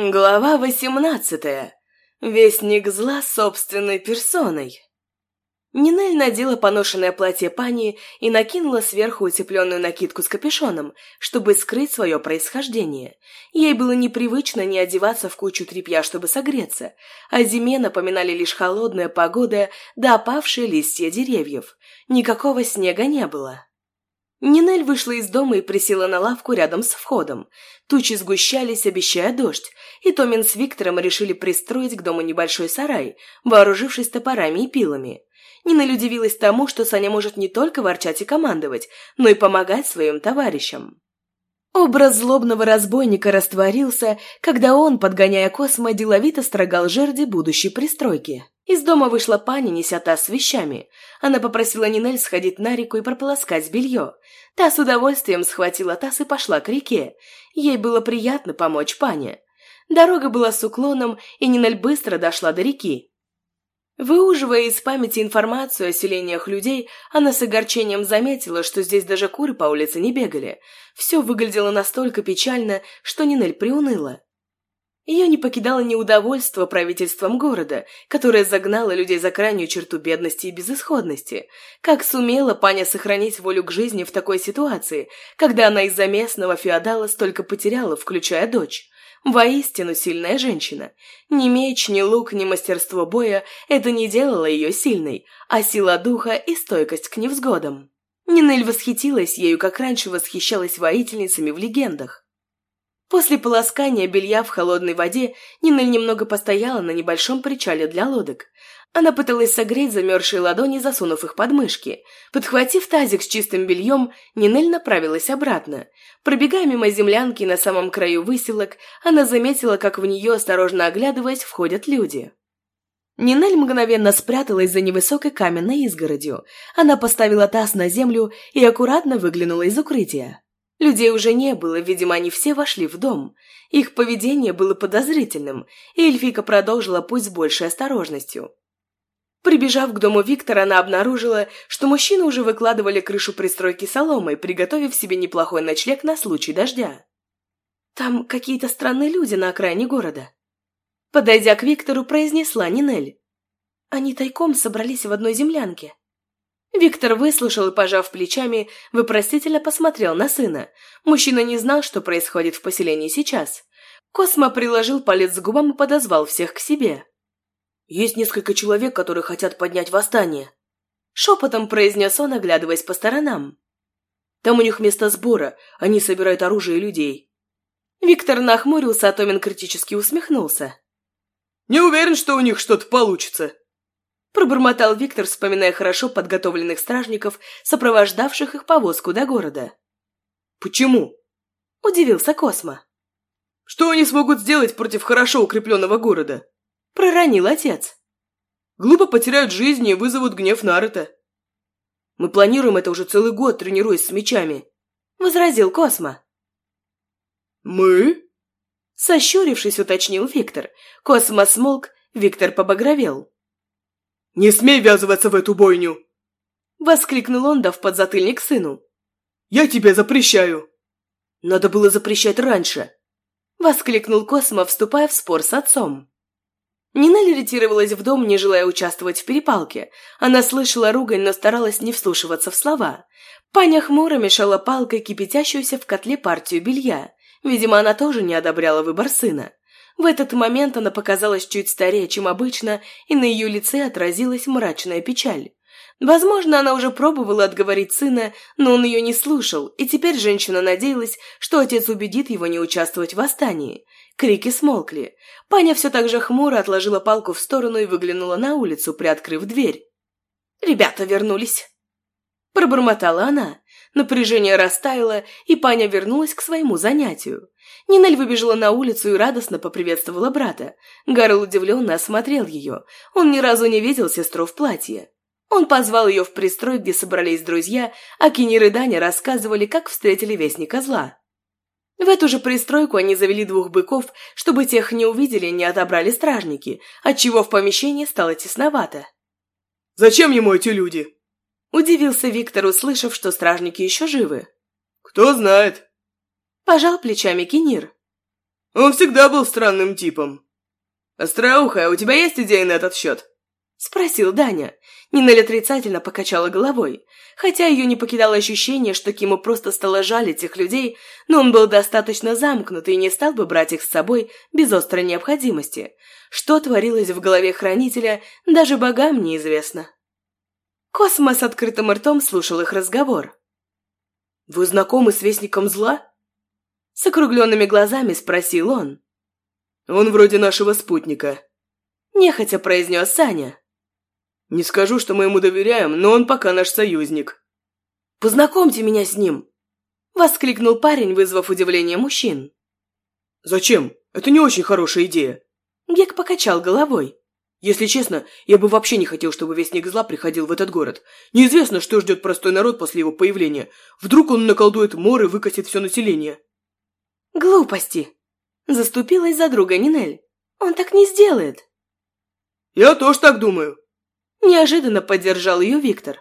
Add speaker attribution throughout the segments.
Speaker 1: Глава восемнадцатая. Вестник зла собственной персоной. Нинель надела поношенное платье пани и накинула сверху утепленную накидку с капюшоном, чтобы скрыть свое происхождение. Ей было непривычно не одеваться в кучу тряпья, чтобы согреться, а зиме напоминали лишь холодная погода да опавшие листья деревьев. Никакого снега не было. Нинель вышла из дома и присела на лавку рядом с входом. Тучи сгущались, обещая дождь, и Томин с Виктором решили пристроить к дому небольшой сарай, вооружившись топорами и пилами. Нинель удивилась тому, что Саня может не только ворчать и командовать, но и помогать своим товарищам. Образ злобного разбойника растворился, когда он, подгоняя космо, деловито строгал жерди будущей пристройки. Из дома вышла пани, неся таз с вещами. Она попросила Нинель сходить на реку и прополоскать белье. Та с удовольствием схватила таз и пошла к реке. Ей было приятно помочь пане. Дорога была с уклоном, и Нинель быстро дошла до реки. Выуживая из памяти информацию о селениях людей, она с огорчением заметила, что здесь даже куры по улице не бегали. Все выглядело настолько печально, что Нинель приуныла. Ее не покидало неудовольство правительством города, которое загнало людей за крайнюю черту бедности и безысходности. Как сумела паня сохранить волю к жизни в такой ситуации, когда она из-за местного феодала столько потеряла, включая дочь? Воистину сильная женщина. Ни меч, ни лук, ни мастерство боя это не делало ее сильной, а сила духа и стойкость к невзгодам. Нинель восхитилась ею, как раньше восхищалась воительницами в легендах. После полоскания белья в холодной воде Нинель немного постояла на небольшом причале для лодок. Она пыталась согреть замерзшие ладони, засунув их под мышки. Подхватив тазик с чистым бельем, Нинель направилась обратно. Пробегая мимо землянки на самом краю выселок, она заметила, как в нее, осторожно оглядываясь, входят люди. Нинель мгновенно спряталась за невысокой каменной изгородью. Она поставила таз на землю и аккуратно выглянула из укрытия. Людей уже не было, видимо, они все вошли в дом. Их поведение было подозрительным, и эльфика продолжила путь с большей осторожностью. Прибежав к дому Виктора, она обнаружила, что мужчины уже выкладывали крышу пристройки соломой, приготовив себе неплохой ночлег на случай дождя. «Там какие-то странные люди на окраине города». Подойдя к Виктору, произнесла Нинель. Они тайком собрались в одной землянке. Виктор выслушал и, пожав плечами, вопросительно посмотрел на сына. Мужчина не знал, что происходит в поселении сейчас. Космо приложил палец к губам и подозвал всех к себе. «Есть несколько человек, которые хотят поднять восстание», — шепотом произнес он, оглядываясь по сторонам. «Там у них место сбора, они собирают оружие и людей». Виктор нахмурился, а Томин критически усмехнулся.
Speaker 2: «Не уверен, что у них что-то получится»,
Speaker 1: Пробормотал Виктор, вспоминая хорошо подготовленных стражников, сопровождавших их повозку до города.
Speaker 2: «Почему?»
Speaker 1: – удивился Космо.
Speaker 2: «Что они смогут сделать против хорошо укрепленного города?»
Speaker 1: – проронил отец.
Speaker 2: «Глупо потеряют жизни и вызовут гнев Наруто».
Speaker 1: «Мы планируем это уже целый год, тренируясь с мечами», – возразил Космо.
Speaker 2: «Мы?»
Speaker 1: Сощурившись, уточнил Виктор. Космо смолк, Виктор побагровел.
Speaker 2: «Не смей ввязываться в эту бойню!»
Speaker 1: Воскликнул он, дав подзатыльник сыну.
Speaker 2: «Я тебе запрещаю!»
Speaker 1: «Надо было запрещать раньше!» Воскликнул Космо, вступая в спор с отцом. Нина ретировалась в дом, не желая участвовать в перепалке. Она слышала ругань, но старалась не вслушиваться в слова. Паня хмуро мешала палкой кипятящуюся в котле партию белья. Видимо, она тоже не одобряла выбор сына. В этот момент она показалась чуть старее, чем обычно, и на ее лице отразилась мрачная печаль. Возможно, она уже пробовала отговорить сына, но он ее не слушал, и теперь женщина надеялась, что отец убедит его не участвовать в восстании. Крики смолкли. Паня все так же хмуро отложила палку в сторону и выглянула на улицу, приоткрыв дверь. «Ребята вернулись!» Пробормотала она. Напряжение растаяло, и Паня вернулась к своему занятию. Нинель выбежала на улицу и радостно поприветствовала брата. Гарл удивленно осмотрел ее. Он ни разу не видел сестру в платье. Он позвал ее в пристрой, где собрались друзья, а Кинир и Даня рассказывали, как встретили вестника зла. В эту же пристройку они завели двух быков, чтобы тех не увидели и не отобрали стражники, отчего в помещении стало тесновато.
Speaker 2: «Зачем ему эти люди?»
Speaker 1: Удивился Виктор, услышав, что стражники еще живы.
Speaker 2: «Кто знает»,
Speaker 1: Пожал плечами Кенир.
Speaker 2: Он всегда был странным типом. Остроухая, у тебя есть идеи на этот счет?
Speaker 1: Спросил Даня. Нинель отрицательно покачала головой. Хотя ее не покидало ощущение, что Киму просто стало жаль этих людей, но он был достаточно замкнут и не стал бы брать их с собой без острой необходимости. Что творилось в голове хранителя, даже богам неизвестно. Космо с открытым ртом слушал их разговор.
Speaker 2: «Вы знакомы с Вестником Зла?»
Speaker 1: С округленными глазами спросил он.
Speaker 2: «Он вроде нашего спутника», –
Speaker 1: нехотя произнес Саня.
Speaker 2: «Не скажу, что мы ему доверяем, но он пока наш союзник».
Speaker 1: «Познакомьте меня с ним!» – воскликнул парень, вызвав удивление мужчин.
Speaker 2: «Зачем? Это не очень хорошая идея».
Speaker 1: Гек покачал головой.
Speaker 2: Если честно, я бы вообще не хотел, чтобы Вестник Зла приходил в этот город. Неизвестно, что ждет простой народ после его появления. Вдруг он наколдует мор и выкосит все население.
Speaker 1: Глупости. Заступилась за друга Нинель. Он так не сделает.
Speaker 2: Я тоже так думаю.
Speaker 1: Неожиданно поддержал ее Виктор.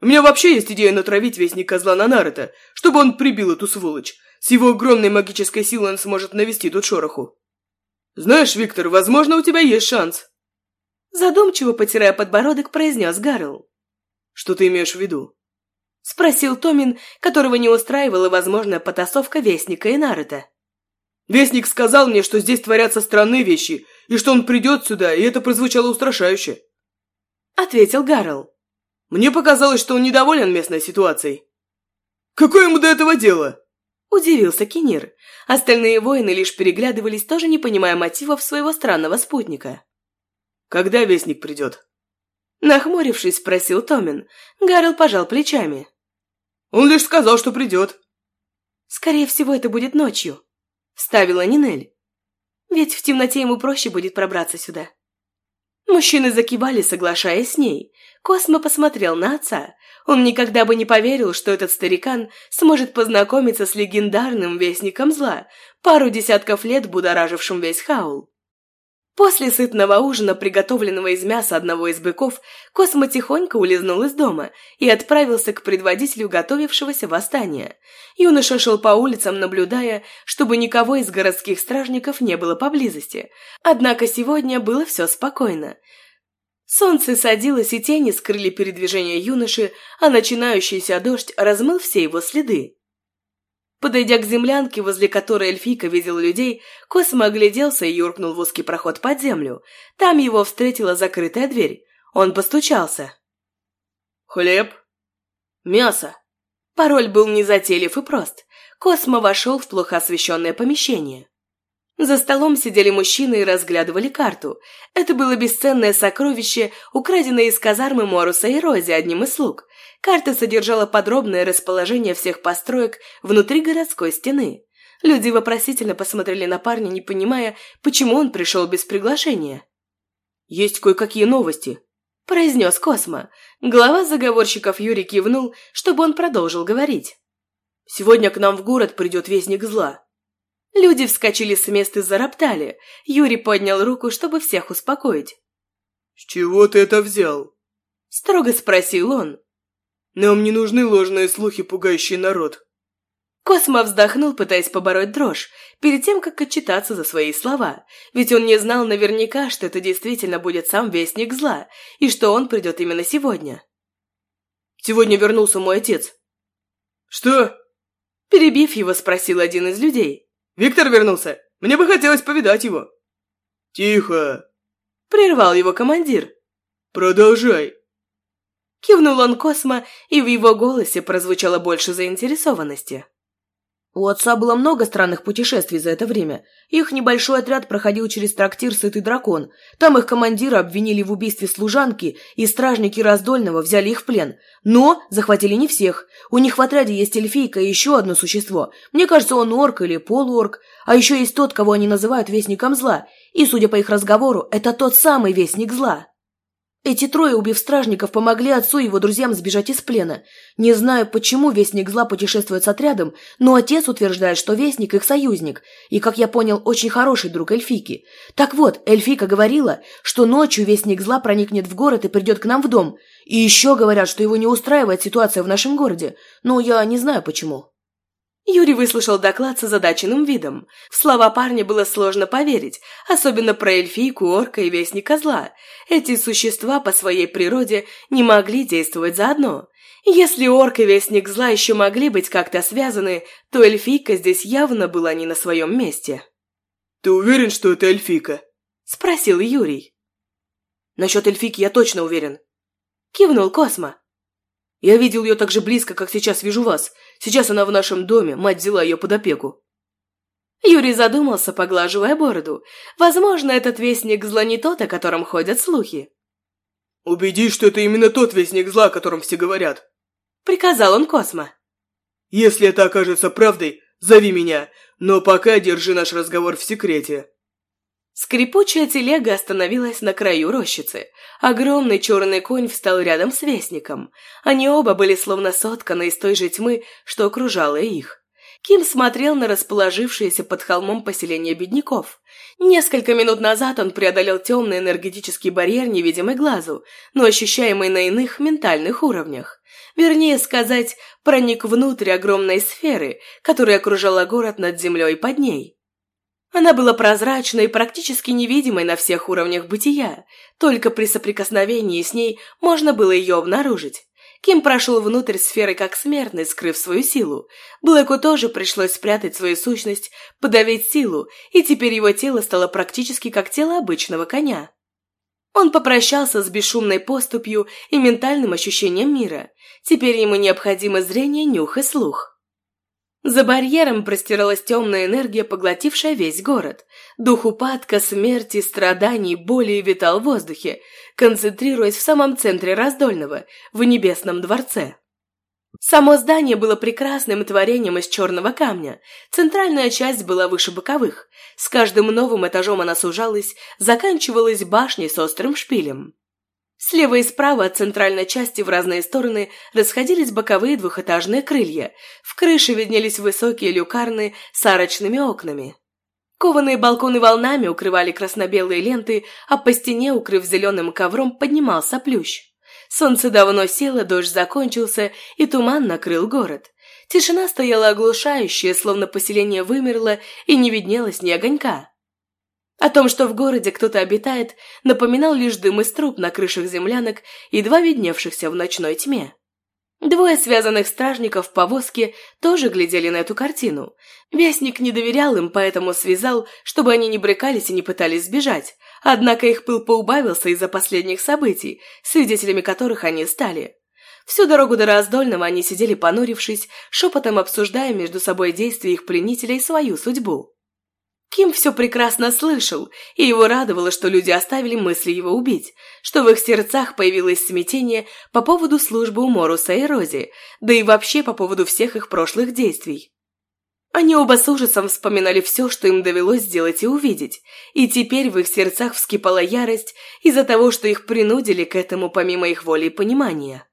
Speaker 2: У меня вообще есть идея натравить Вестника Зла на Наруто, чтобы он прибил эту сволочь. С его огромной магической силой он сможет навести тут шороху. «Знаешь, Виктор, возможно, у тебя есть шанс».
Speaker 1: Задумчиво, потирая подбородок, произнес Гарл.
Speaker 2: «Что ты имеешь в виду?»
Speaker 1: Спросил Томин, которого не устраивала возможная потасовка Вестника и Наруто.
Speaker 2: «Вестник сказал мне, что здесь творятся странные вещи, и что он придет сюда, и это прозвучало устрашающе».
Speaker 1: Ответил Гарл.
Speaker 2: «Мне показалось, что он недоволен местной ситуацией». «Какое ему до этого дело?»
Speaker 1: Удивился Кинир. Остальные воины лишь переглядывались, тоже не понимая мотивов своего странного спутника.
Speaker 2: «Когда Вестник придет?»
Speaker 1: Нахмурившись, спросил Томин. Гарл пожал плечами.
Speaker 2: «Он лишь сказал, что придет».
Speaker 1: «Скорее всего, это будет ночью», — вставила Нинель. «Ведь в темноте ему проще будет пробраться сюда». Мужчины закивали, соглашаясь с ней. Космо посмотрел на отца. Он никогда бы не поверил, что этот старикан сможет познакомиться с легендарным Вестником Зла, пару десятков лет будоражившим весь Хаул. После сытного ужина, приготовленного из мяса одного из быков, Космо тихонько улизнул из дома и отправился к предводителю готовившегося восстания. Юноша шел по улицам, наблюдая, чтобы никого из городских стражников не было поблизости. Однако сегодня было все спокойно. Солнце садилось, и тени скрыли передвижение юноши, а начинающийся дождь размыл все его следы. Подойдя к землянке, возле которой эльфийка видел людей, Космо огляделся и юркнул в узкий проход под землю. Там его встретила закрытая дверь. Он постучался.
Speaker 2: «Хлеб?»
Speaker 1: «Мясо». Пароль был незатейлив и прост. Космо вошел в плохо освещенное помещение. За столом сидели мужчины и разглядывали карту. Это было бесценное сокровище, украденное из казармы Моруса и Рози одним из слуг. Карта содержала подробное расположение всех построек внутри городской стены. Люди вопросительно посмотрели на парня, не понимая, почему он пришел без приглашения.
Speaker 2: «Есть кое-какие новости», –
Speaker 1: произнес Космо. Глава заговорщиков Юрий кивнул, чтобы он продолжил говорить.
Speaker 2: «Сегодня к нам в город придет Вестник Зла.
Speaker 1: Люди вскочили с места и зароптали. Юрий поднял руку, чтобы всех успокоить.
Speaker 2: «С чего ты это взял?»
Speaker 1: Строго спросил он.
Speaker 2: «Нам не нужны ложные слухи, пугающие народ».
Speaker 1: Космо вздохнул, пытаясь побороть дрожь, перед тем, как отчитаться за свои слова, ведь он не знал наверняка, что это действительно будет сам Вестник Зла, и что он придет именно сегодня.
Speaker 2: «Сегодня вернулся мой отец». «Что?»
Speaker 1: Перебив его, спросил один из людей.
Speaker 2: Виктор вернулся. Мне бы хотелось повидать его». «Тихо!»
Speaker 1: – прервал его командир.
Speaker 2: «Продолжай!»
Speaker 1: Кивнул он Космо, и в его голосе прозвучало больше заинтересованности.
Speaker 3: У отца было много странных путешествий за это время. Их небольшой отряд проходил через трактир «Сытый дракон». Там их командира обвинили в убийстве служанки, и стражники Раздольного взяли их в плен. Но захватили не всех. У них в отряде есть эльфийка и еще одно существо. Мне кажется, он орк или полуорк. А еще есть тот, кого они называют Вестником Зла. И, судя по их разговору, это тот самый Вестник Зла. Эти трое, убив стражников, помогли отцу и его друзьям сбежать из плена. Не знаю, почему Вестник Зла путешествует с отрядом, но отец утверждает, что Вестник их союзник, и, как я понял, очень хороший друг Эльфики. Так вот, Эльфика говорила, что ночью Вестник Зла проникнет в город и придет к нам в дом. И еще говорят, что его не устраивает ситуация в нашем городе, но я не знаю почему.
Speaker 1: Юрий выслушал доклад с озадаченным видом. В слова парня было сложно поверить, особенно про эльфийку, орка и вестника зла. Эти существа по своей природе не могли действовать заодно. Если орк и вестник зла еще могли быть как-то связаны, то эльфийка здесь явно была не на своем месте.
Speaker 2: «Ты уверен, что это эльфийка?»
Speaker 1: – спросил Юрий.
Speaker 3: «Насчет эльфийки я точно уверен», –
Speaker 1: кивнул Космо.
Speaker 3: Я видел ее так же близко, как сейчас вижу вас. Сейчас она в нашем доме, мать взяла ее под опеку».
Speaker 1: Юрий задумался, поглаживая бороду. Возможно, этот вестник зла не тот, о котором ходят слухи.
Speaker 2: «Убедись, что это именно тот вестник зла, о котором все говорят», —
Speaker 1: приказал он Космо.
Speaker 2: «Если это окажется правдой, зови меня, но пока держи наш разговор в секрете».
Speaker 1: Скрипучая телега остановилась на краю рощицы. Огромный черный конь встал рядом с вестником. Они оба были словно сотканы из той же тьмы, что окружала их. Ким смотрел на расположившееся под холмом поселение бедняков. Несколько минут назад он преодолел темный энергетический барьер, невидимый глазу, но ощущаемый на иных ментальных уровнях. Вернее сказать, проник внутрь огромной сферы, которая окружала город над землей под ней. Она была прозрачной и практически невидимой на всех уровнях бытия, только при соприкосновении с ней можно было ее обнаружить. Ким прошел внутрь сферы как смертный, скрыв свою силу. Блэку тоже пришлось спрятать свою сущность, подавить силу, и теперь его тело стало практически как тело обычного коня. Он попрощался с бесшумной поступью и ментальным ощущением мира. Теперь ему необходимо зрение, нюх и слух. За барьером простиралась темная энергия, поглотившая весь город. Дух упадка, смерти, страданий, боли витал в воздухе, концентрируясь в самом центре Раздольного, в Небесном дворце. Само здание было прекрасным творением из черного камня. Центральная часть была выше боковых. С каждым новым этажом она сужалась, заканчивалась башней с острым шпилем. Слева и справа от центральной части в разные стороны расходились боковые двухэтажные крылья. В крыше виднелись высокие люкарны с арочными окнами. Кованые балконы волнами укрывали красно-белые ленты, а по стене, укрыв зеленым ковром, поднимался плющ. Солнце давно село, дождь закончился, и туман накрыл город. Тишина стояла оглушающая, словно поселение вымерло, и не виднелось ни огонька. О том, что в городе кто-то обитает, напоминал лишь дым из труб на крышах землянок, едва видневшихся в ночной тьме. Двое связанных стражников в повозке тоже глядели на эту картину. Вестник не доверял им, поэтому связал, чтобы они не брыкались и не пытались сбежать. Однако их пыл поубавился из-за последних событий, свидетелями которых они стали. Всю дорогу до Раздольного они сидели понурившись, шепотом обсуждая между собой действия их пленителей и свою судьбу. Ким все прекрасно слышал, и его радовало, что люди оставили мысли его убить, что в их сердцах появилось смятение по поводу службы у Моруса и Рози, да и вообще по поводу всех их прошлых действий. Они оба с ужасом вспоминали все, что им довелось сделать и увидеть, и теперь в их сердцах вскипала ярость из-за того, что их принудили к этому помимо их воли и понимания.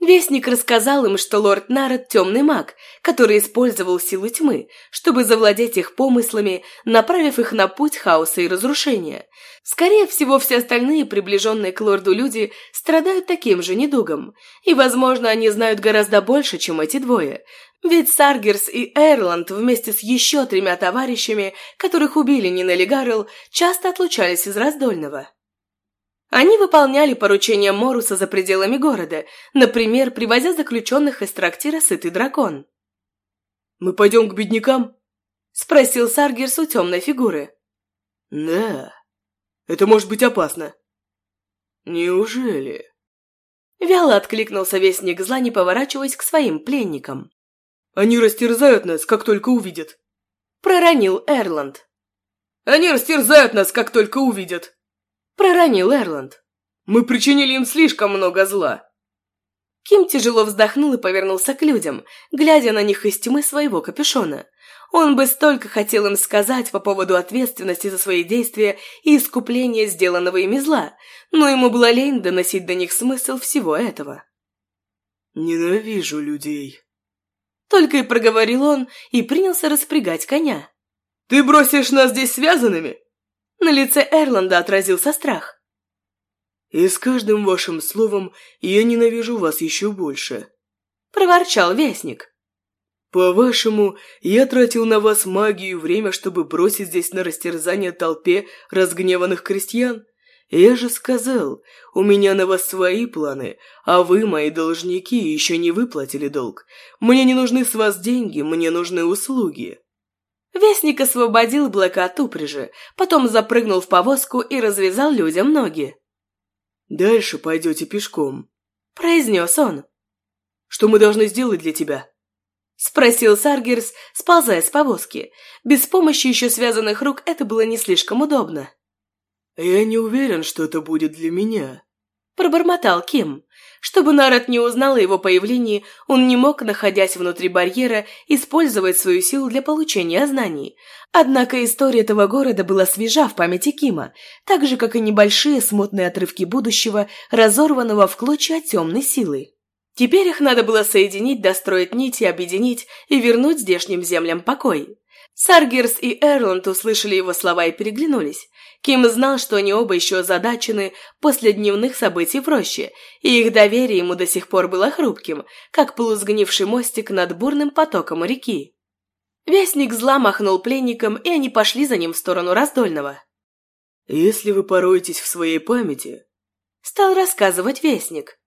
Speaker 1: Вестник рассказал им, что лорд Народ – темный маг, который использовал силу тьмы, чтобы завладеть их помыслами, направив их на путь хаоса и разрушения. Скорее всего, все остальные, приближенные к лорду люди, страдают таким же недугом. И, возможно, они знают гораздо больше, чем эти двое. Ведь Саргерс и Эрланд вместе с еще тремя товарищами, которых убили Нинелли Гаррелл, часто отлучались из Раздольного. Они выполняли поручения Моруса за пределами города, например, привозя заключенных из трактира «Сытый дракон».
Speaker 2: «Мы пойдем к беднякам?»
Speaker 1: – спросил Саргерс у темной фигуры.
Speaker 2: «Да, это может быть опасно». «Неужели?»
Speaker 1: Вяло откликнулся вестник зла, не поворачиваясь к своим пленникам.
Speaker 2: «Они растерзают нас, как только увидят», –
Speaker 1: проронил Эрланд.
Speaker 2: «Они растерзают нас, как только увидят»,
Speaker 1: проронил Эрланд.
Speaker 2: «Мы причинили им слишком много зла».
Speaker 1: Ким тяжело вздохнул и повернулся к людям, глядя на них из тьмы своего капюшона. Он бы столько хотел им сказать по поводу ответственности за свои действия и искупления сделанного ими зла, но ему было лень доносить до них смысл всего этого.
Speaker 2: «Ненавижу людей», —
Speaker 1: только и проговорил он и принялся распрягать коня.
Speaker 2: «Ты бросишь нас здесь связанными?»
Speaker 1: На лице Эрланда отразился страх.
Speaker 2: «И с каждым вашим словом я ненавижу вас еще больше», –
Speaker 1: проворчал Вестник.
Speaker 2: По-вашему, я тратил на вас магию и время, чтобы бросить здесь на растерзание толпе разгневанных крестьян? Я же сказал, у меня на вас свои планы, а вы, мои должники, еще не выплатили долг. Мне не нужны с вас деньги, мне нужны услуги».
Speaker 1: Вестник освободил Блэка от упряжи, потом запрыгнул в повозку и развязал людям ноги.
Speaker 2: «Дальше пойдете пешком», —
Speaker 1: произнес он.
Speaker 2: «Что мы должны сделать для тебя?»
Speaker 1: — спросил Саргерс, сползая с повозки. Без помощи еще связанных рук это было не слишком удобно.
Speaker 2: «Я не уверен, что это будет для меня», —
Speaker 1: пробормотал Ким. Чтобы Народ не узнал о его появлении, он не мог, находясь внутри барьера, использовать свою силу для получения знаний. Однако история этого города была свежа в памяти Кима, так же, как и небольшие смутные отрывки будущего, разорванного в клочья темной силой. Теперь их надо было соединить, достроить нити, объединить и вернуть здешним землям покой. Саргерс и Эрланд услышали его слова и переглянулись. Ким знал, что они оба еще озадачены после дневных событий в роще, и их доверие ему до сих пор было хрупким, как полусгнивший мостик над бурным потоком реки. Вестник зла махнул пленникам, и они пошли за ним в сторону Раздольного.
Speaker 2: «Если вы пороетесь в своей памяти», —
Speaker 1: стал рассказывать Вестник,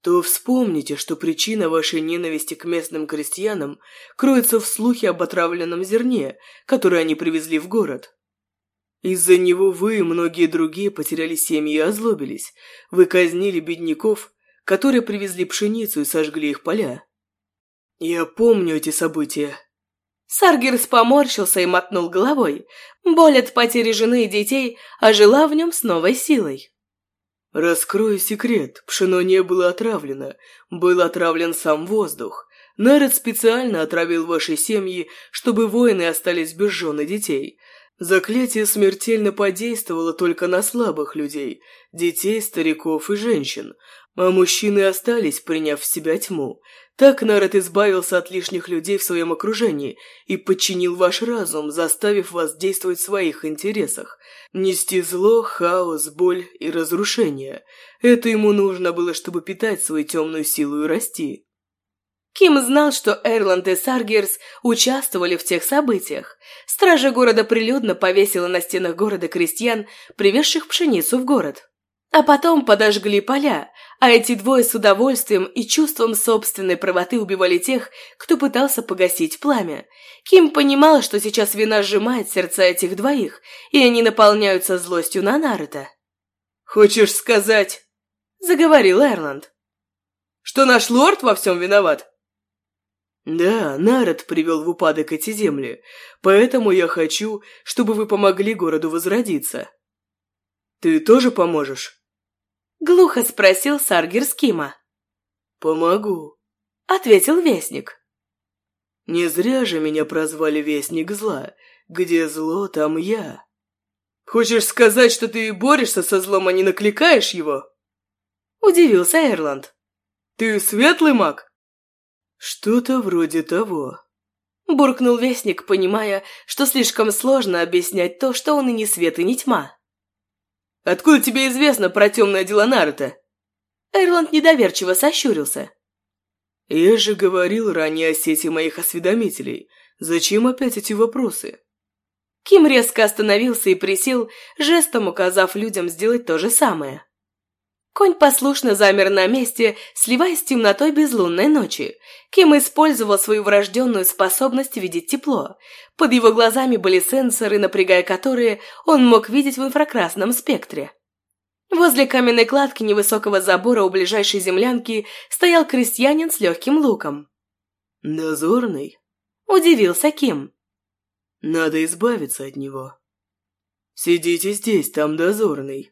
Speaker 2: то вспомните, что причина вашей ненависти к местным крестьянам кроется в слухе об отравленном зерне, которое они привезли в город. Из-за него вы и многие другие потеряли семьи и озлобились. Вы казнили бедняков, которые привезли пшеницу и сожгли их поля. Я помню эти события.
Speaker 1: Саргерс поморщился и мотнул головой. Боль от потери жены и детей ожила в нем с новой силой.
Speaker 2: Раскрою секрет, пшено не было отравлено, был отравлен сам воздух. Народ специально отравил ваши семьи, чтобы воины остались без жен и детей. Заклятие смертельно подействовало только на слабых людей, детей, стариков и женщин, а мужчины остались, приняв в себя тьму. Так народ избавился от лишних людей в своем окружении и подчинил ваш разум, заставив вас действовать в своих интересах. Нести зло, хаос, боль и разрушение. Это ему нужно было, чтобы питать свою темную силу и расти.
Speaker 1: Ким знал, что Эрланд и Саргерс участвовали в тех событиях. Стража города прилюдно повесила на стенах города крестьян, привезших пшеницу в город. А потом подожгли поля, а эти двое с удовольствием и чувством собственной правоты убивали тех, кто пытался погасить пламя. Ким понимал, что сейчас вина сжимает сердца этих двоих, и они наполняются злостью на Наруто.
Speaker 2: «Хочешь сказать?»
Speaker 1: – заговорил Эрланд.
Speaker 2: «Что наш лорд во всем виноват?» «Да, Народ привел в упадок эти земли, поэтому я хочу, чтобы вы помогли городу возродиться. Ты тоже поможешь?»
Speaker 1: Глухо спросил Саргер Скима.
Speaker 2: «Помогу», —
Speaker 1: ответил Вестник.
Speaker 2: «Не зря же меня прозвали Вестник Зла. Где зло, там я». «Хочешь сказать, что ты борешься со злом, а не накликаешь его?»
Speaker 1: Удивился Эрланд.
Speaker 2: «Ты светлый маг?» «Что-то вроде того», —
Speaker 1: буркнул Вестник, понимая, что слишком сложно объяснять то, что он и не свет, и не тьма.
Speaker 2: Откуда тебе известно про темное дело Наруто?»
Speaker 1: Эрланд недоверчиво сощурился.
Speaker 2: «Я же говорил ранее о сети моих осведомителей. Зачем опять эти вопросы?»
Speaker 1: Ким резко остановился и присел, жестом указав людям сделать то же самое. Конь послушно замер на месте, сливаясь с темнотой безлунной ночи. Ким использовал свою врожденную способность видеть тепло. Под его глазами были сенсоры, напрягая которые он мог видеть в инфракрасном спектре. Возле каменной кладки невысокого забора у ближайшей землянки стоял крестьянин с легким луком.
Speaker 2: «Дозорный?»
Speaker 1: – удивился Ким.
Speaker 2: «Надо избавиться от него». «Сидите здесь, там дозорный», –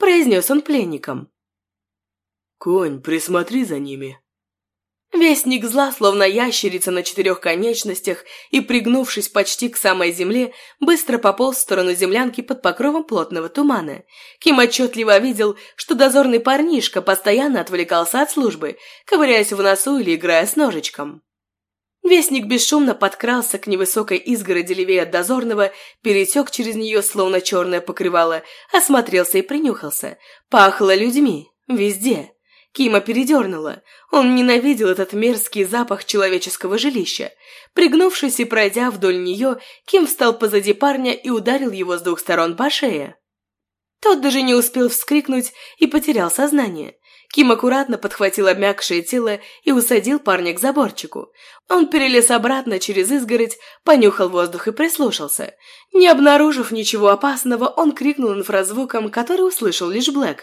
Speaker 1: произнес он пленникам.
Speaker 2: «Конь, присмотри за ними».
Speaker 1: Вестник зла, словно ящерица на четырех конечностях и, пригнувшись почти к самой земле, быстро пополз в сторону землянки под покровом плотного тумана. Ким отчетливо видел, что дозорный парнишка постоянно отвлекался от службы, ковыряясь в носу или играя с ножичком. Вестник бесшумно подкрался к невысокой изгороди левее от дозорного, пересек через нее, словно черное покрывало, осмотрелся и принюхался. Пахло людьми. Везде. Кима передернула. Он ненавидел этот мерзкий запах человеческого жилища. Пригнувшись и пройдя вдоль нее, Ким встал позади парня и ударил его с двух сторон по шее. Тот даже не успел вскрикнуть и потерял сознание. Ким аккуратно подхватил обмякшее тело и усадил парня к заборчику. Он перелез обратно через изгородь, понюхал воздух и прислушался. Не обнаружив ничего опасного, он крикнул инфразвуком, который услышал лишь Блэк.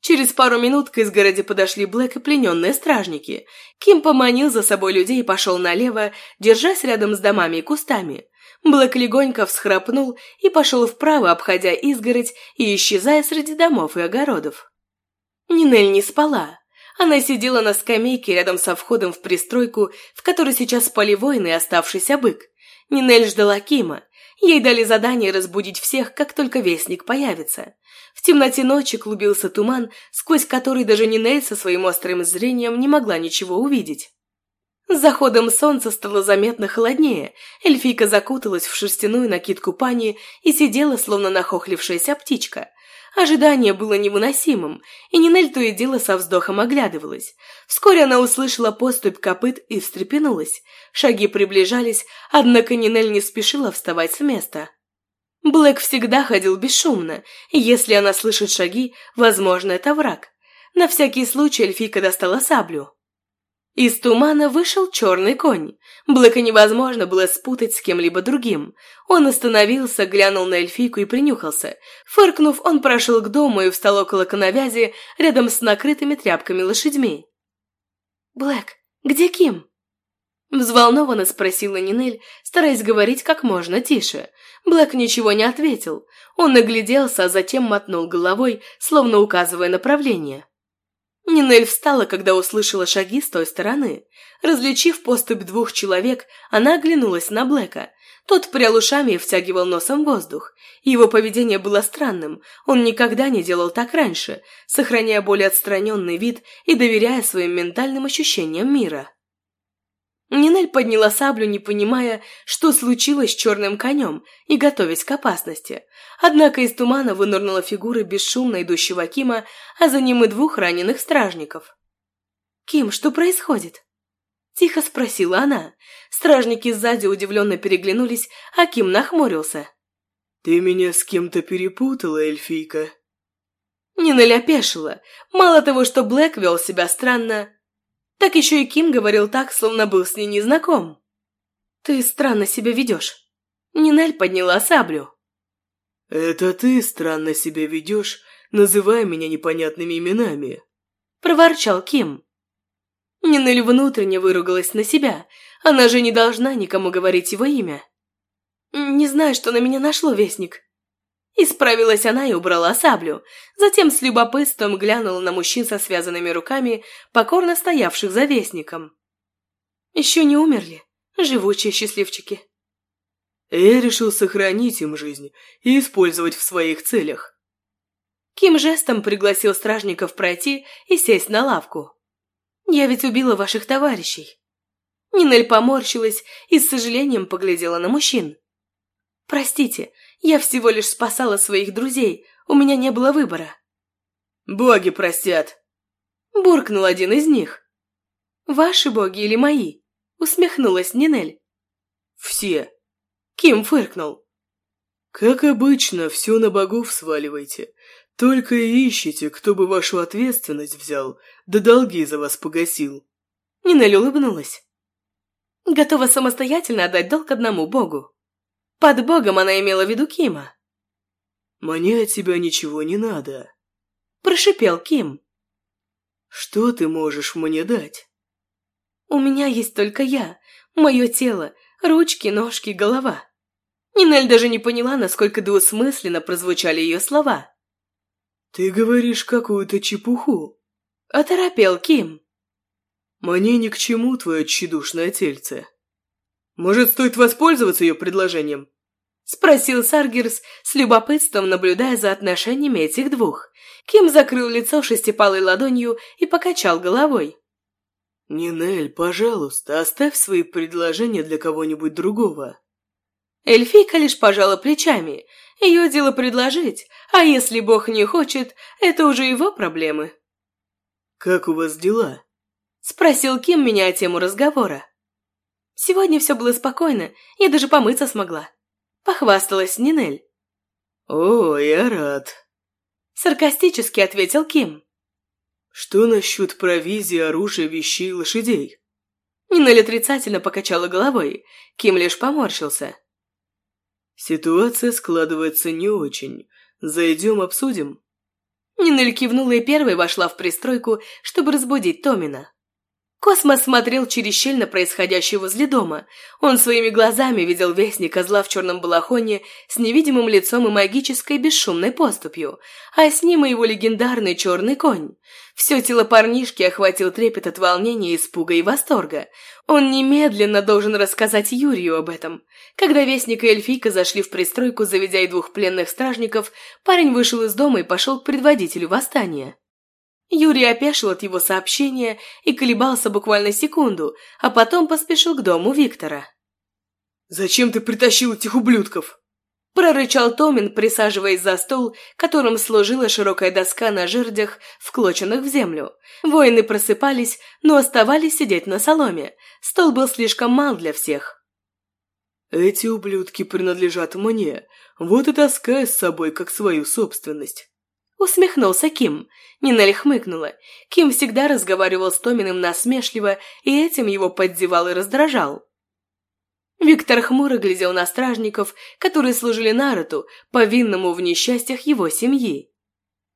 Speaker 1: Через пару минут к изгороди подошли Блэк и плененные стражники. Ким поманил за собой людей и пошел налево, держась рядом с домами и кустами. Блэк легонько всхрапнул и пошел вправо, обходя изгородь и исчезая среди домов и огородов. Нинель не спала. Она сидела на скамейке рядом со входом в пристройку, в которой сейчас спали воины и оставшийся бык. Нинель ждала Кима. Ей дали задание разбудить всех, как только вестник появится. В темноте ночи клубился туман, сквозь который даже Нинель со своим острым зрением не могла ничего увидеть. С заходом солнца стало заметно холоднее. Эльфийка закуталась в шерстяную накидку пани и сидела, словно нахохлившаяся птичка. Ожидание было невыносимым, и Нинель то и дело со вздохом оглядывалась. Вскоре она услышала поступь копыт и встрепенулась. Шаги приближались, однако Нинель не спешила вставать с места. Блэк всегда ходил бесшумно, и если она слышит шаги, возможно, это враг. На всякий случай эльфийка достала саблю. Из тумана вышел черный конь. Блэка невозможно было спутать с кем-либо другим. Он остановился, глянул на эльфийку и принюхался. Фыркнув, он прошел к дому и встал около коновязи рядом с накрытыми тряпками лошадьми. «Блэк, где Ким?» Взволнованно спросила Нинель, стараясь говорить как можно тише. Блэк ничего не ответил. Он нагляделся, а затем мотнул головой, словно указывая направление. Нинель встала, когда услышала шаги с той стороны. Различив поступь двух человек, она оглянулась на Блэка. Тот прял ушами и втягивал носом воздух. Его поведение было странным, он никогда не делал так раньше, сохраняя более отстраненный вид и доверяя своим ментальным ощущениям мира. Нинель подняла саблю, не понимая, что случилось с черным конем, и готовясь к опасности. Однако из тумана вынырнула фигура бесшумно идущего Кима, а за ним и двух раненых стражников. «Ким, что происходит?» Тихо спросила она. Стражники сзади удивленно переглянулись, а Ким нахмурился.
Speaker 2: «Ты меня с кем-то перепутала, эльфийка?»
Speaker 1: Нинель опешила. Мало того, что Блэк вел себя странно, так еще и Ким говорил так, словно был с ней незнаком. «Ты странно себя ведешь». Нинель подняла саблю.
Speaker 2: «Это ты странно себя ведешь, называя меня непонятными именами», –
Speaker 1: проворчал Ким. Нинель внутренне выругалась на себя. Она же не должна никому говорить его имя. «Не знаю, что на меня нашло, Вестник», Исправилась она и убрала саблю. Затем с любопытством глянула на мужчин со связанными руками, покорно стоявших за вестником. Еще не умерли, живучие счастливчики.
Speaker 2: Я решил сохранить им жизнь и использовать в своих целях.
Speaker 1: Ким жестом пригласил стражников пройти и сесть на лавку. «Я ведь убила ваших товарищей». Нинель поморщилась и с сожалением поглядела на мужчин. «Простите, я всего лишь спасала своих друзей, у меня не было выбора».
Speaker 2: «Боги простят!»
Speaker 1: Буркнул один из них. «Ваши боги или мои?» Усмехнулась Нинель.
Speaker 2: «Все!»
Speaker 1: Ким фыркнул.
Speaker 2: «Как обычно, все на богов сваливайте. Только и ищите, кто бы вашу ответственность взял, да долги за вас погасил».
Speaker 1: Нинель улыбнулась. «Готова самостоятельно отдать долг одному богу». Под богом она имела в виду Кима.
Speaker 2: «Мне от тебя ничего не надо», –
Speaker 1: прошипел Ким.
Speaker 2: «Что ты можешь мне дать?»
Speaker 1: «У меня есть только я, мое тело, ручки, ножки, голова». Нинель даже не поняла, насколько двусмысленно прозвучали ее слова.
Speaker 2: «Ты говоришь какую-то чепуху», –
Speaker 1: оторопел Ким.
Speaker 2: «Мне ни к чему твое тщедушное тельце. Может, стоит воспользоваться ее предложением?»
Speaker 1: Спросил Саргерс с любопытством, наблюдая за отношениями этих двух. Ким закрыл лицо шестипалой ладонью и покачал головой.
Speaker 2: «Нинель, пожалуйста, оставь свои предложения для кого-нибудь другого».
Speaker 1: Эльфийка лишь пожала плечами. Ее дело предложить, а если Бог не хочет, это уже его проблемы.
Speaker 2: «Как у вас дела?»
Speaker 1: Спросил Ким, меняя тему разговора. Сегодня все было спокойно, я даже помыться смогла. Похвасталась Нинель.
Speaker 2: «О, я рад», —
Speaker 1: саркастически ответил Ким.
Speaker 2: «Что насчет провизии, оружия, вещей и лошадей?»
Speaker 1: Нинель отрицательно покачала головой. Ким лишь поморщился.
Speaker 2: «Ситуация складывается не очень. Зайдем, обсудим».
Speaker 1: Нинель кивнула и первой вошла в пристройку, чтобы разбудить Томина. Космос смотрел через щель на происходящее возле дома. Он своими глазами видел вестника зла в черном балахоне с невидимым лицом и магической бесшумной поступью, а с ним и его легендарный черный конь. Все тело парнишки охватил трепет от волнения, испуга и восторга. Он немедленно должен рассказать Юрию об этом. Когда Вестник и Эльфийка зашли в пристройку, заведя и двух пленных стражников, парень вышел из дома и пошел к предводителю восстания. Юрий опешил от его сообщения и колебался буквально секунду, а потом поспешил к дому Виктора.
Speaker 2: «Зачем ты притащил этих ублюдков?»
Speaker 1: Прорычал Томин, присаживаясь за стол, которым служила широкая доска на жердях, вклоченных в землю. Воины просыпались, но оставались сидеть на соломе. Стол был слишком мал для всех.
Speaker 2: «Эти ублюдки принадлежат мне, вот и таскай с собой как свою собственность».
Speaker 1: Усмехнулся Ким. Нинель хмыкнула. Ким всегда разговаривал с Томиным насмешливо, и этим его поддевал и раздражал. Виктор хмуро глядел на стражников, которые служили Нароту, повинному в несчастьях его семьи.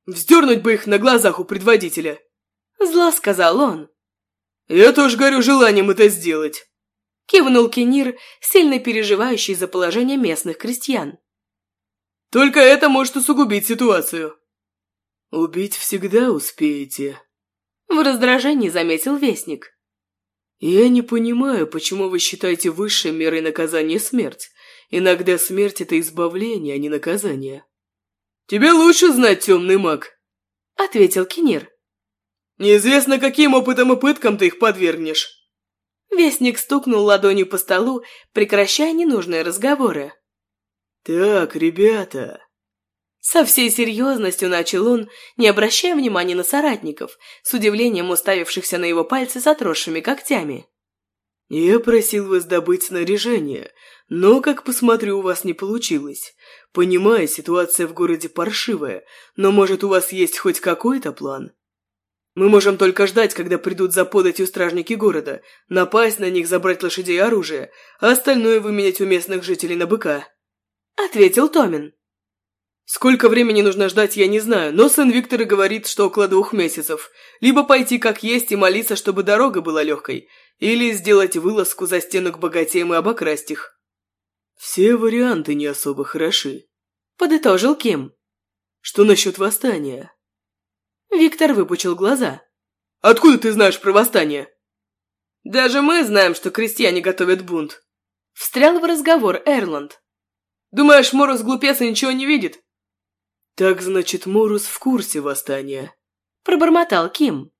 Speaker 2: «Вздернуть бы их на глазах у предводителя!»
Speaker 1: Зло сказал он.
Speaker 2: «Я тоже горю желанием это сделать!»
Speaker 1: Кивнул Кенир, сильно переживающий за положение местных крестьян.
Speaker 2: «Только это может усугубить ситуацию!» «Убить всегда успеете», —
Speaker 1: в раздражении заметил Вестник.
Speaker 2: «Я не понимаю, почему вы считаете высшей мерой наказания смерть. Иногда смерть — это избавление, а не наказание». «Тебе лучше знать, темный маг», —
Speaker 1: ответил Кинир.
Speaker 2: «Неизвестно, каким опытом и пыткам ты их подвергнешь».
Speaker 1: Вестник стукнул ладонью по столу, прекращая ненужные разговоры.
Speaker 2: «Так, ребята»,
Speaker 1: со всей серьезностью начал он, не обращая внимания на соратников, с удивлением уставившихся на его пальцы с отросшими когтями.
Speaker 2: «Я просил вас добыть снаряжение, но, как посмотрю, у вас не получилось. Понимаю, ситуация в городе паршивая, но, может, у вас есть хоть какой-то план?» «Мы можем только ждать, когда придут за податью стражники города, напасть на них, забрать лошадей и оружие, а остальное выменять у местных жителей на быка», —
Speaker 1: ответил Томин.
Speaker 2: Сколько времени нужно ждать, я не знаю, но сын Виктора говорит, что около двух месяцев. Либо пойти как есть и молиться, чтобы дорога была легкой, или сделать вылазку за стену к богатеям и обокрасть их. Все варианты не особо хороши.
Speaker 1: Подытожил Ким.
Speaker 2: Что насчет восстания?
Speaker 1: Виктор выпучил глаза.
Speaker 2: Откуда ты знаешь про восстание?
Speaker 1: Даже мы знаем, что крестьяне готовят бунт. Встрял в разговор Эрланд.
Speaker 2: Думаешь, Мороз глупец и ничего не видит? «Так, значит, Морус в курсе восстания?»
Speaker 1: Пробормотал Ким.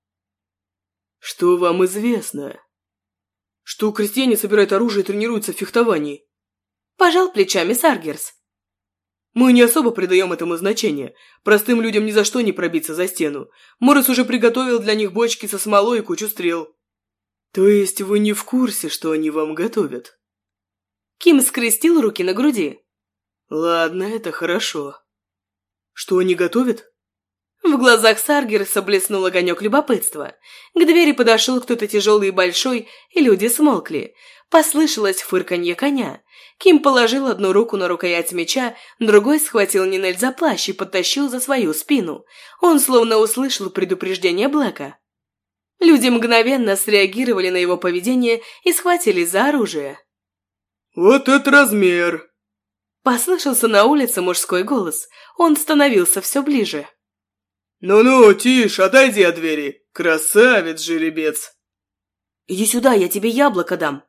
Speaker 2: «Что вам известно?» «Что крестьяне собирают оружие и тренируются в фехтовании?»
Speaker 1: Пожал плечами Саргерс.
Speaker 2: «Мы не особо придаем этому значение. Простым людям ни за что не пробиться за стену. Морус уже приготовил для них бочки со смолой и кучу стрел». «То есть вы не в курсе, что они вам готовят?»
Speaker 1: Ким скрестил руки на груди.
Speaker 2: «Ладно, это хорошо. Что они готовят?
Speaker 1: В глазах Саргерса блеснул огонек любопытства. К двери подошел кто-то тяжелый и большой, и люди смолкли. Послышалось фырканье коня. Ким положил одну руку на рукоять меча, другой схватил Нинель за плащ и подтащил за свою спину. Он словно услышал предупреждение Блэка. Люди мгновенно среагировали на его поведение и схватились за оружие.
Speaker 2: «Вот это размер!»
Speaker 1: Послышался на улице мужской голос. Он становился все ближе.
Speaker 2: «Ну-ну, тише, отойди от двери! Красавец, жеребец!»
Speaker 1: «Иди сюда, я тебе яблоко дам!»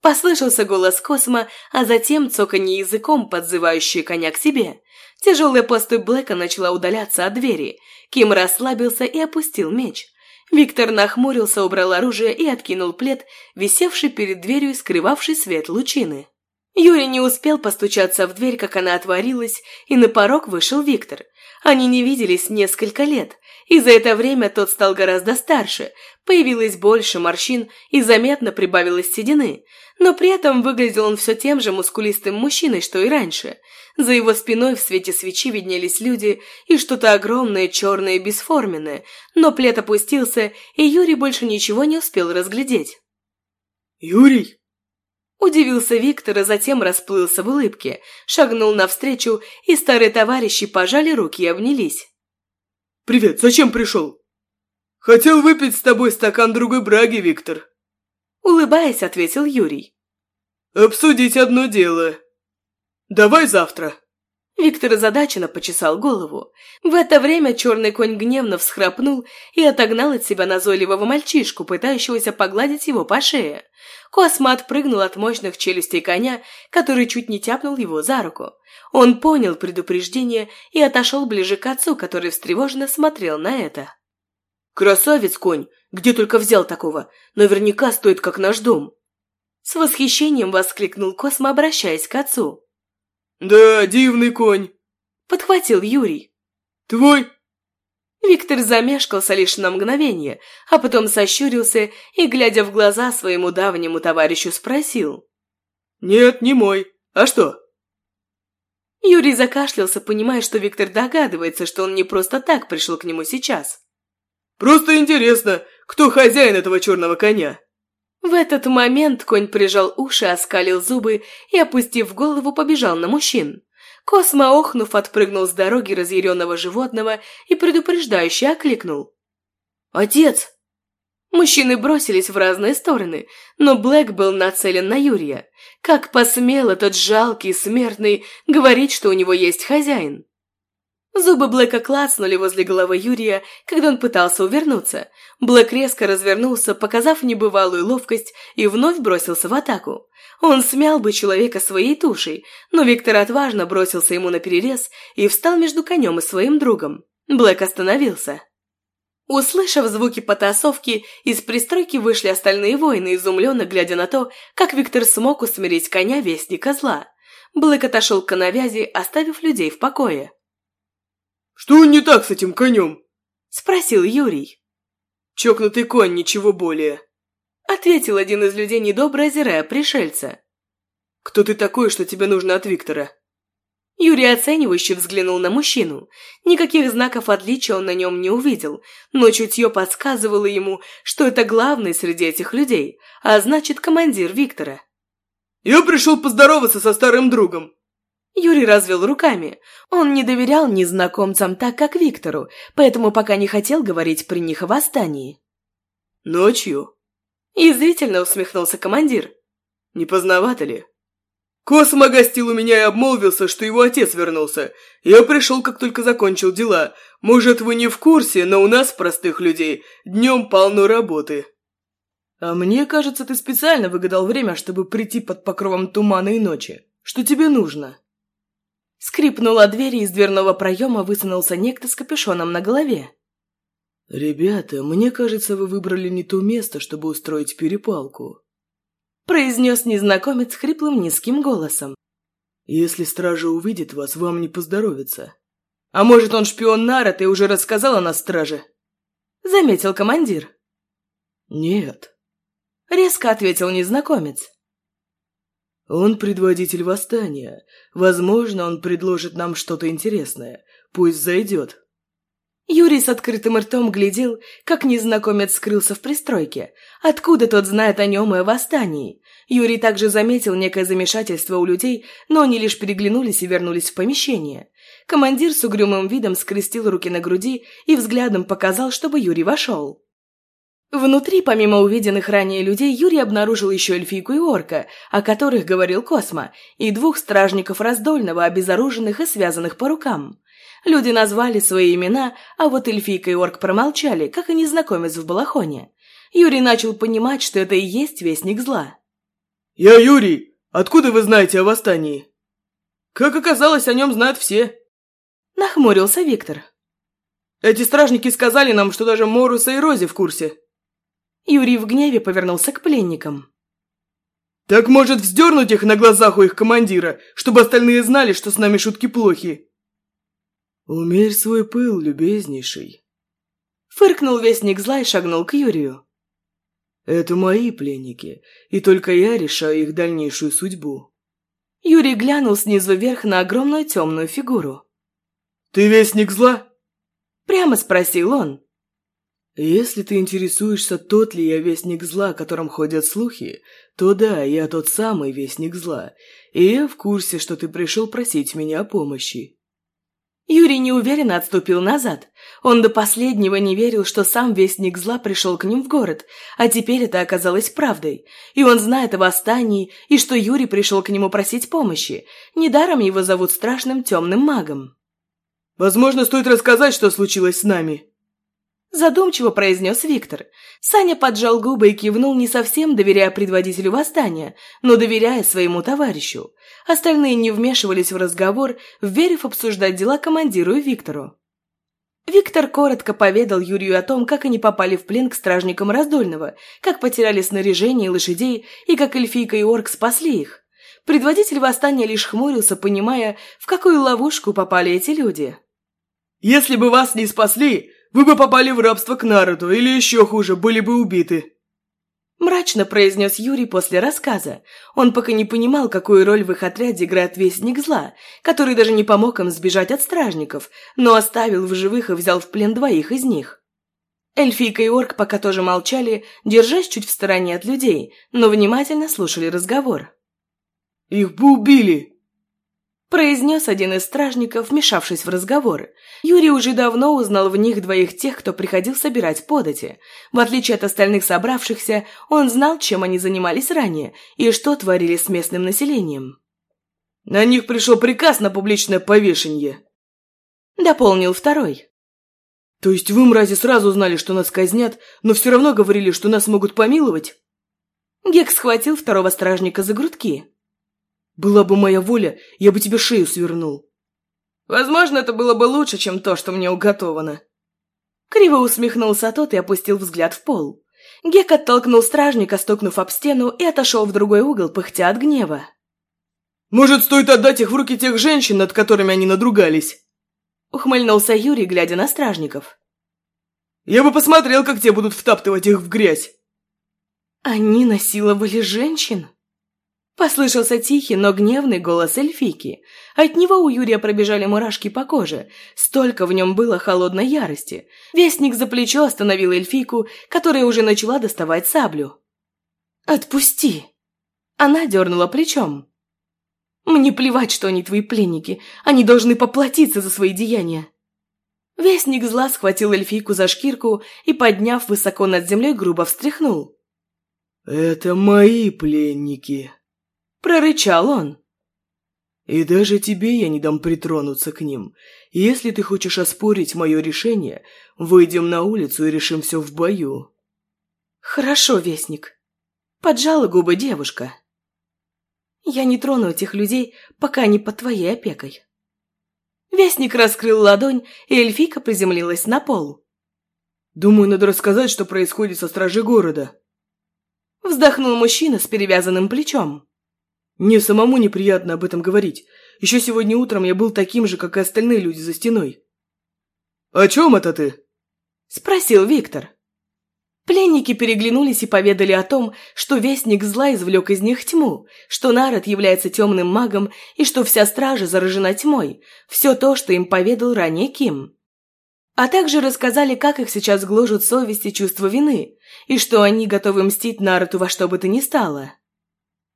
Speaker 1: Послышался голос Космо, а затем цоканье языком, подзывающее коня к себе. Тяжелая постой Блэка начала удаляться от двери. Ким расслабился и опустил меч. Виктор нахмурился, убрал оружие и откинул плед, висевший перед дверью и скрывавший свет лучины. Юрий не успел постучаться в дверь, как она отворилась, и на порог вышел Виктор. Они не виделись несколько лет, и за это время тот стал гораздо старше, появилось больше морщин и заметно прибавилось седины, но при этом выглядел он все тем же мускулистым мужчиной, что и раньше. За его спиной в свете свечи виднелись люди и что-то огромное, черное и бесформенное, но плед опустился, и Юрий больше ничего не успел разглядеть.
Speaker 2: «Юрий?»
Speaker 1: Удивился Виктор, а затем расплылся в улыбке, шагнул навстречу, и старые товарищи пожали руки и обнялись.
Speaker 2: «Привет, зачем пришел?» «Хотел выпить с тобой стакан другой браги, Виктор».
Speaker 1: Улыбаясь, ответил Юрий.
Speaker 2: «Обсудить одно дело. Давай завтра».
Speaker 1: Виктор озадаченно почесал голову. В это время черный конь гневно всхрапнул и отогнал от себя назойливого мальчишку, пытающегося погладить его по шее. Космо отпрыгнул от мощных челюстей коня, который чуть не тяпнул его за руку. Он понял предупреждение и отошел ближе к отцу, который встревоженно смотрел на это.
Speaker 3: «Красавец конь! Где только взял такого? Наверняка стоит, как наш дом!»
Speaker 1: С восхищением воскликнул Космо, обращаясь к отцу.
Speaker 2: «Да, дивный конь!»
Speaker 1: Подхватил Юрий.
Speaker 2: «Твой?»
Speaker 1: Виктор замешкался лишь на мгновение, а потом сощурился и, глядя в глаза своему давнему товарищу, спросил.
Speaker 2: «Нет, не мой. А что?»
Speaker 1: Юрий закашлялся, понимая, что Виктор догадывается, что он не просто так пришел к нему сейчас.
Speaker 2: «Просто интересно, кто хозяин этого черного коня?»
Speaker 1: В этот момент конь прижал уши, оскалил зубы и, опустив голову, побежал на мужчин. Космо, охнув, отпрыгнул с дороги разъяренного животного и предупреждающе окликнул.
Speaker 3: «Отец!»
Speaker 1: Мужчины бросились в разные стороны, но Блэк был нацелен на Юрия. Как посмел этот жалкий смертный говорить, что у него есть хозяин? Зубы Блэка клацнули возле головы Юрия, когда он пытался увернуться. Блэк резко развернулся, показав небывалую ловкость, и вновь бросился в атаку. Он смял бы человека своей тушей, но Виктор отважно бросился ему на перерез и встал между конем и своим другом. Блэк остановился. Услышав звуки потасовки, из пристройки вышли остальные воины, изумленно глядя на то, как Виктор смог усмирить коня вестника зла. Блэк отошел к навязи, оставив людей в покое.
Speaker 2: «Что не так с этим конем?»
Speaker 1: – спросил Юрий.
Speaker 2: «Чокнутый конь, ничего более», –
Speaker 1: ответил один из людей, недобро озирая пришельца.
Speaker 2: «Кто ты такой, что тебе нужно от Виктора?»
Speaker 1: Юрий оценивающе взглянул на мужчину. Никаких знаков отличия он на нем не увидел, но чутье подсказывало ему, что это главный среди этих людей, а значит, командир Виктора.
Speaker 2: «Я пришел поздороваться со старым другом»,
Speaker 1: Юрий развел руками. Он не доверял незнакомцам так, как Виктору, поэтому пока не хотел говорить при них о восстании.
Speaker 2: «Ночью?»
Speaker 1: Язвительно усмехнулся командир.
Speaker 2: «Не поздновато ли?» «Космо гостил у меня и обмолвился, что его отец вернулся. Я пришел, как только закончил дела. Может, вы не в курсе, но у нас, простых людей, днем полно работы».
Speaker 3: «А мне кажется, ты специально выгадал время, чтобы прийти под покровом тумана и ночи. Что тебе нужно?»
Speaker 1: Скрипнула дверь, и из дверного проема высунулся некто с капюшоном на голове.
Speaker 3: «Ребята, мне кажется, вы выбрали не то место, чтобы устроить перепалку»,
Speaker 1: произнес незнакомец хриплым низким голосом.
Speaker 3: «Если стража увидит вас, вам не поздоровится».
Speaker 2: «А может, он шпион Нарот и уже рассказал о нас страже?»
Speaker 1: Заметил командир.
Speaker 3: «Нет», —
Speaker 1: резко ответил незнакомец.
Speaker 3: Он предводитель восстания. Возможно, он предложит нам что-то интересное. Пусть зайдет.
Speaker 1: Юрий с открытым ртом глядел, как незнакомец скрылся в пристройке. Откуда тот знает о нем и о восстании? Юрий также заметил некое замешательство у людей, но они лишь переглянулись и вернулись в помещение. Командир с угрюмым видом скрестил руки на груди и взглядом показал, чтобы Юрий вошел. Внутри, помимо увиденных ранее людей, Юрий обнаружил еще эльфийку и орка, о которых говорил Космо, и двух стражников раздольного, обезоруженных и связанных по рукам. Люди назвали свои имена, а вот эльфийка и орк промолчали, как и незнакомец в балахоне. Юрий начал понимать, что это и есть вестник зла.
Speaker 2: «Я Юрий! Откуда вы знаете о восстании?» «Как оказалось, о нем знают все!»
Speaker 1: Нахмурился Виктор.
Speaker 2: «Эти стражники сказали нам, что даже Моруса и Рози в курсе!»
Speaker 1: Юрий в гневе повернулся к пленникам.
Speaker 2: Так может вздернуть их на глазах у их командира, чтобы остальные знали, что с нами шутки плохи? Умерь свой пыл, любезнейший.
Speaker 1: Фыркнул вестник зла и шагнул к Юрию.
Speaker 2: Это мои пленники, и только я решаю их дальнейшую судьбу.
Speaker 1: Юрий глянул снизу вверх на огромную темную фигуру.
Speaker 2: «Ты вестник зла?»
Speaker 1: Прямо спросил он.
Speaker 2: «Если ты интересуешься, тот ли я вестник зла, о котором ходят слухи, то да, я тот самый вестник зла, и я в курсе, что ты пришел просить меня о помощи».
Speaker 1: Юрий неуверенно отступил назад. Он до последнего не верил, что сам Вестник Зла пришел к ним в город, а теперь это оказалось правдой. И он знает о восстании, и что Юрий пришел к нему просить помощи. Недаром его зовут страшным темным магом.
Speaker 2: «Возможно, стоит рассказать, что случилось с нами»,
Speaker 1: Задумчиво произнес Виктор. Саня поджал губы и кивнул, не совсем доверяя предводителю восстания, но доверяя своему товарищу. Остальные не вмешивались в разговор, верив обсуждать дела командиру и Виктору. Виктор коротко поведал Юрию о том, как они попали в плен к стражникам Раздольного, как потеряли снаряжение и лошадей, и как эльфийка и орк спасли их. Предводитель восстания лишь хмурился, понимая, в какую ловушку попали эти люди.
Speaker 2: «Если бы вас не спасли, вы бы попали в рабство к народу, или еще хуже, были бы убиты».
Speaker 1: Мрачно произнес Юрий после рассказа. Он пока не понимал, какую роль в их отряде играет Вестник Зла, который даже не помог им сбежать от стражников, но оставил в живых и взял в плен двоих из них. Эльфийка и орк пока тоже молчали, держась чуть в стороне от людей, но внимательно слушали разговор.
Speaker 2: «Их бы убили!»
Speaker 1: произнес один из стражников, вмешавшись в разговор. Юрий уже давно узнал в них двоих тех, кто приходил собирать подати. В отличие от остальных собравшихся, он знал, чем они занимались ранее и что творили с местным населением.
Speaker 2: «На них пришел приказ на публичное повешение», —
Speaker 1: дополнил второй.
Speaker 2: «То есть вы, мрази, сразу знали, что нас казнят, но все равно говорили, что нас могут помиловать?»
Speaker 1: Гек схватил второго стражника за грудки.
Speaker 2: Была бы моя воля, я бы тебе шею свернул.
Speaker 1: Возможно, это было бы лучше, чем то, что мне уготовано. Криво усмехнулся тот и опустил взгляд в пол. Гек оттолкнул стражника, стукнув об стену, и отошел в другой угол, пыхтя от гнева.
Speaker 2: «Может, стоит отдать их в руки тех женщин, над которыми они надругались?»
Speaker 1: Ухмыльнулся Юрий, глядя на стражников.
Speaker 2: «Я бы посмотрел, как те будут втаптывать их в грязь!»
Speaker 1: «Они насиловали женщин?» Послышался тихий, но гневный голос эльфийки. От него у Юрия пробежали мурашки по коже. Столько в нем было холодной ярости. Вестник за плечо остановил эльфийку, которая уже начала доставать саблю. «Отпусти!» Она дернула плечом. «Мне плевать, что они твои пленники. Они должны поплатиться за свои деяния». Вестник зла схватил эльфийку за шкирку и, подняв высоко над землей, грубо встряхнул.
Speaker 2: «Это мои пленники», –
Speaker 1: прорычал он.
Speaker 2: «И даже тебе я не дам притронуться к ним. Если ты хочешь оспорить мое решение, выйдем на улицу и решим все в бою».
Speaker 1: «Хорошо, Вестник», – поджала губы девушка. «Я не трону этих людей, пока они под твоей опекой». Вестник раскрыл ладонь, и эльфийка приземлилась на пол.
Speaker 2: «Думаю, надо рассказать, что происходит со стражей города».
Speaker 1: Вздохнул мужчина с перевязанным плечом.
Speaker 2: Мне самому неприятно об этом говорить. Еще сегодня утром я был таким же, как и остальные люди за стеной. «О чем это ты?»
Speaker 1: – спросил Виктор. Пленники переглянулись и поведали о том, что Вестник Зла извлек из них тьму, что Народ является темным магом и что вся стража заражена тьмой, все то, что им поведал ранее Ким. А также рассказали, как их сейчас гложут совесть и чувство вины, и что они готовы мстить Народу во что бы то ни стало.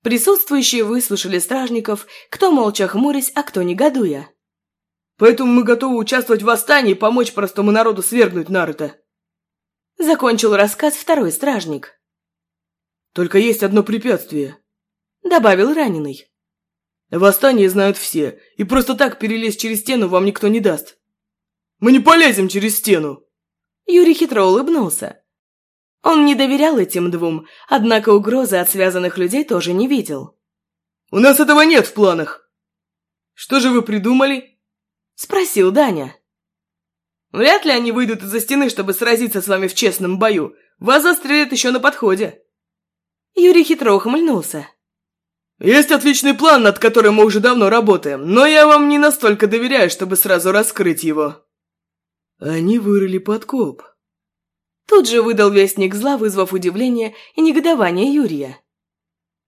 Speaker 1: Присутствующие выслушали стражников, кто молча хмурясь, а кто негодуя.
Speaker 2: «Поэтому мы готовы участвовать в восстании и помочь простому народу свергнуть Наруто», —
Speaker 1: закончил рассказ второй стражник.
Speaker 2: «Только есть одно препятствие», —
Speaker 1: добавил раненый.
Speaker 2: «Восстание знают все, и просто так перелезть через стену вам никто не даст». «Мы не полезем через стену!»
Speaker 1: Юрий хитро улыбнулся. Он не доверял этим двум, однако угрозы от связанных людей тоже не видел.
Speaker 2: «У нас этого нет в планах!» «Что же вы придумали?»
Speaker 1: – спросил Даня.
Speaker 2: «Вряд ли они выйдут из-за стены, чтобы сразиться с вами в честном бою. Вас застрелят еще на подходе».
Speaker 1: Юрий хитро ухмыльнулся.
Speaker 2: Есть отличный план, над которым мы уже давно работаем, но я вам не настолько доверяю, чтобы сразу раскрыть его». Они вырыли подкоп.
Speaker 1: Тут же выдал вестник зла, вызвав удивление и негодование Юрия.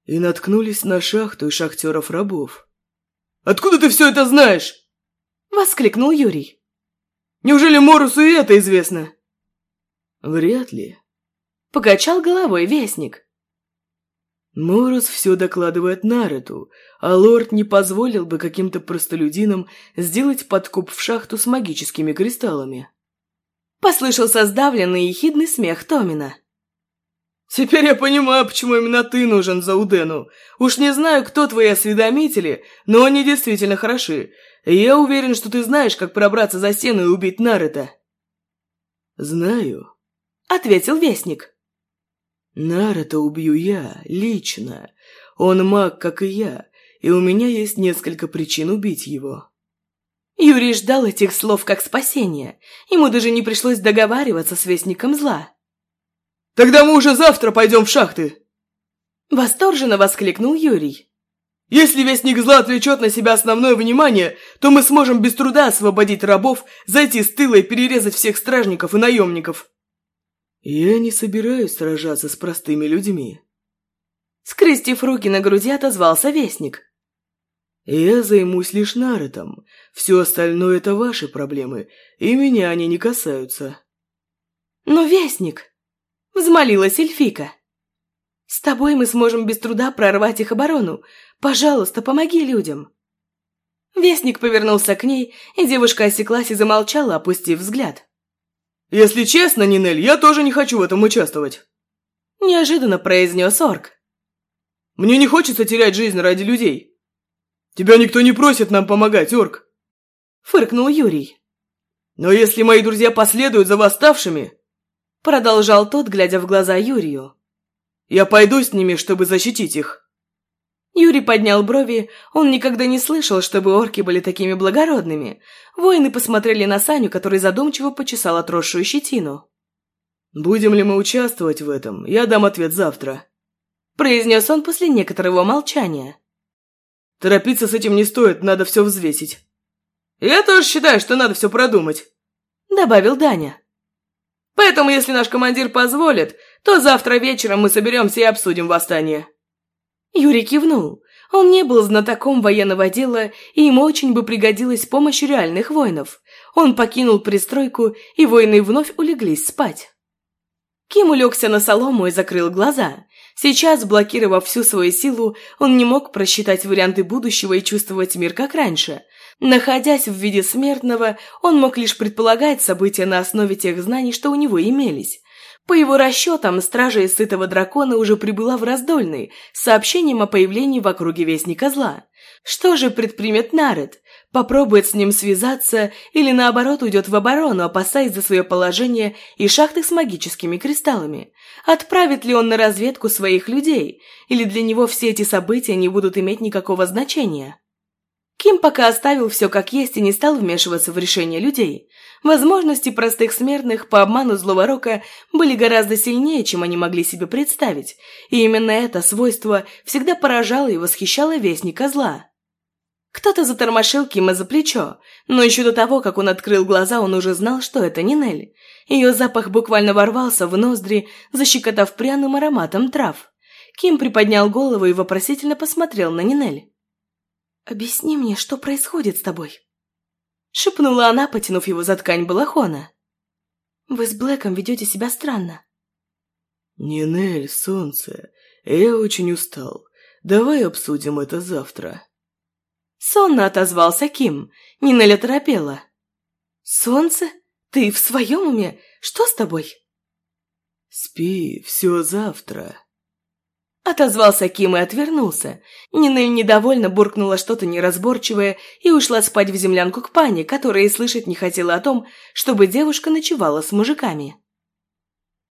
Speaker 2: И наткнулись на шахту и шахтеров-рабов. «Откуда ты все это знаешь?»
Speaker 1: Воскликнул Юрий.
Speaker 2: «Неужели Морусу и это известно?» «Вряд ли», —
Speaker 1: покачал головой вестник.
Speaker 2: Морус все докладывает Нарету, а лорд не позволил бы каким-то простолюдинам сделать подкуп в шахту с магическими кристаллами.
Speaker 1: Послышался сдавленный и ехидный смех Томина.
Speaker 2: «Теперь я понимаю, почему именно ты нужен Заудену. Уж не знаю, кто твои осведомители, но они действительно хороши. я уверен, что ты знаешь, как пробраться за стену и убить Нарета». «Знаю», —
Speaker 1: ответил Вестник.
Speaker 2: Нарата убью я, лично. Он маг, как и я, и у меня есть несколько причин убить его».
Speaker 1: Юрий ждал этих слов как спасения. Ему даже не пришлось договариваться с Вестником Зла.
Speaker 2: «Тогда мы уже завтра пойдем в шахты!»
Speaker 1: Восторженно воскликнул Юрий.
Speaker 2: «Если Вестник Зла отвлечет на себя основное внимание, то мы сможем без труда освободить рабов, зайти с тыла и перерезать всех стражников и наемников!» «Я не собираюсь сражаться с простыми людьми».
Speaker 1: Скрестив руки на груди, отозвался Вестник.
Speaker 2: «Я займусь лишь Наротом. Все остальное – это ваши проблемы, и меня они не касаются».
Speaker 1: «Но, Вестник!» – взмолилась Эльфика. «С тобой мы сможем без труда прорвать их оборону. Пожалуйста, помоги людям!» Вестник повернулся к ней, и девушка осеклась и замолчала, опустив взгляд.
Speaker 2: «Если честно, Нинель, я тоже не хочу в этом участвовать», –
Speaker 1: неожиданно произнес Орк.
Speaker 2: «Мне не хочется терять жизнь ради людей. Тебя никто не просит нам помогать, Орк», –
Speaker 1: фыркнул Юрий.
Speaker 2: «Но если мои друзья последуют за восставшими», –
Speaker 1: продолжал тот, глядя в глаза Юрию, –
Speaker 2: «я пойду с ними, чтобы защитить их».
Speaker 1: Юрий поднял брови, он никогда не слышал, чтобы орки были такими благородными. Воины посмотрели на Саню, который задумчиво почесал отросшую щетину.
Speaker 2: «Будем ли мы участвовать в этом? Я дам ответ завтра», –
Speaker 1: произнес он после некоторого молчания.
Speaker 2: «Торопиться с этим не стоит, надо все взвесить». «Я тоже считаю, что надо все продумать», –
Speaker 1: добавил Даня.
Speaker 2: «Поэтому, если наш командир позволит, то завтра вечером мы соберемся и обсудим восстание».
Speaker 1: Юрий кивнул. Он не был знатоком военного дела, и ему очень бы пригодилась помощь реальных воинов. Он покинул пристройку, и воины вновь улеглись спать. Ким улегся на солому и закрыл глаза. Сейчас, блокировав всю свою силу, он не мог просчитать варианты будущего и чувствовать мир как раньше. Находясь в виде смертного, он мог лишь предполагать события на основе тех знаний, что у него имелись. По его расчетам, стража из сытого дракона уже прибыла в Раздольный с сообщением о появлении в округе Вестника Зла. Что же предпримет Наред? Попробует с ним связаться или наоборот уйдет в оборону, опасаясь за свое положение и шахты с магическими кристаллами? Отправит ли он на разведку своих людей? Или для него все эти события не будут иметь никакого значения? Ким пока оставил все как есть и не стал вмешиваться в решение людей. Возможности простых смертных по обману злого рока были гораздо сильнее, чем они могли себе представить, и именно это свойство всегда поражало и восхищало вестника зла. Кто-то затормошил Кима за плечо, но еще до того, как он открыл глаза, он уже знал, что это не Нель. Ее запах буквально ворвался в ноздри, защекотав пряным ароматом трав. Ким приподнял голову и вопросительно посмотрел на Нинель. «Объясни мне, что происходит с тобой?» Шепнула она, потянув его за ткань балахона. «Вы с Блэком ведете себя странно».
Speaker 2: «Нинель, солнце, я очень устал. Давай обсудим это завтра».
Speaker 1: Сонно отозвался Ким. Нинель оторопела. «Солнце? Ты в своем уме? Что с тобой?»
Speaker 2: «Спи, все завтра».
Speaker 1: Отозвался Ким и отвернулся. Нинель недовольно буркнула что-то неразборчивое и ушла спать в землянку к пане, которая и слышать не хотела о том, чтобы девушка ночевала с мужиками.